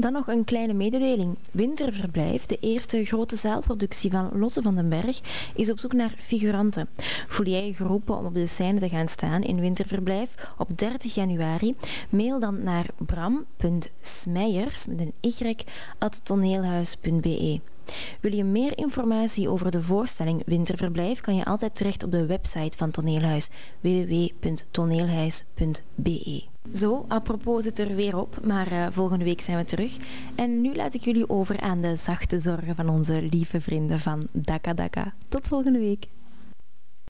Dan nog een kleine mededeling. Winterverblijf, de eerste grote zaalproductie van Lotte van den Berg, is op zoek naar figuranten. Voel jij je geroepen om op de scène te gaan staan in Winterverblijf op 30 januari? Mail dan naar bram.smijers met een y at toneelhuis.be. Wil je meer informatie over de voorstelling Winterverblijf, kan je altijd terecht op de website van Toneelhuis www.toneelhuis.be. Zo, apropos zit er weer op, maar uh, volgende week zijn we terug. En nu laat ik jullie over aan de zachte zorgen van onze lieve vrienden van Daka Daka. Tot volgende week.